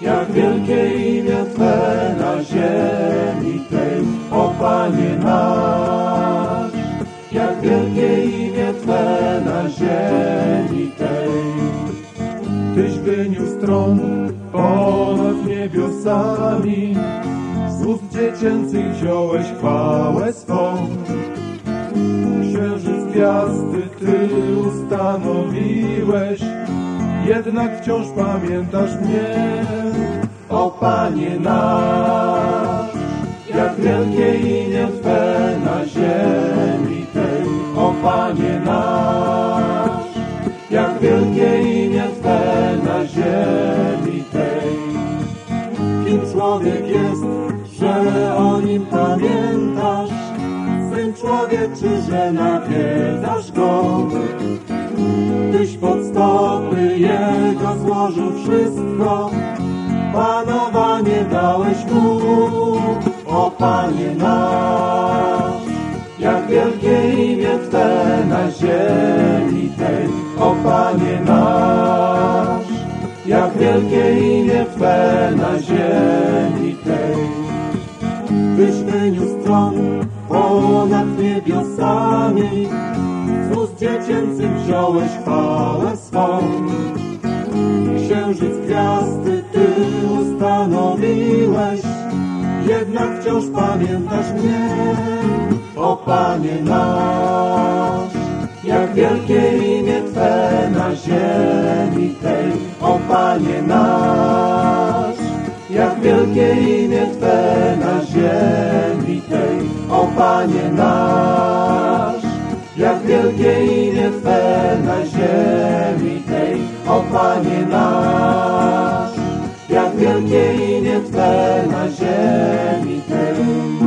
یا پیت این یا پیسرو سوی چند پا و شاستان چوام تھی اینک اکی نشو شروع کی نئے نس یش نج کم اور شا شکاس یو استعل اپا یا یا شپنا کر کے بش بیٹا گر کے بش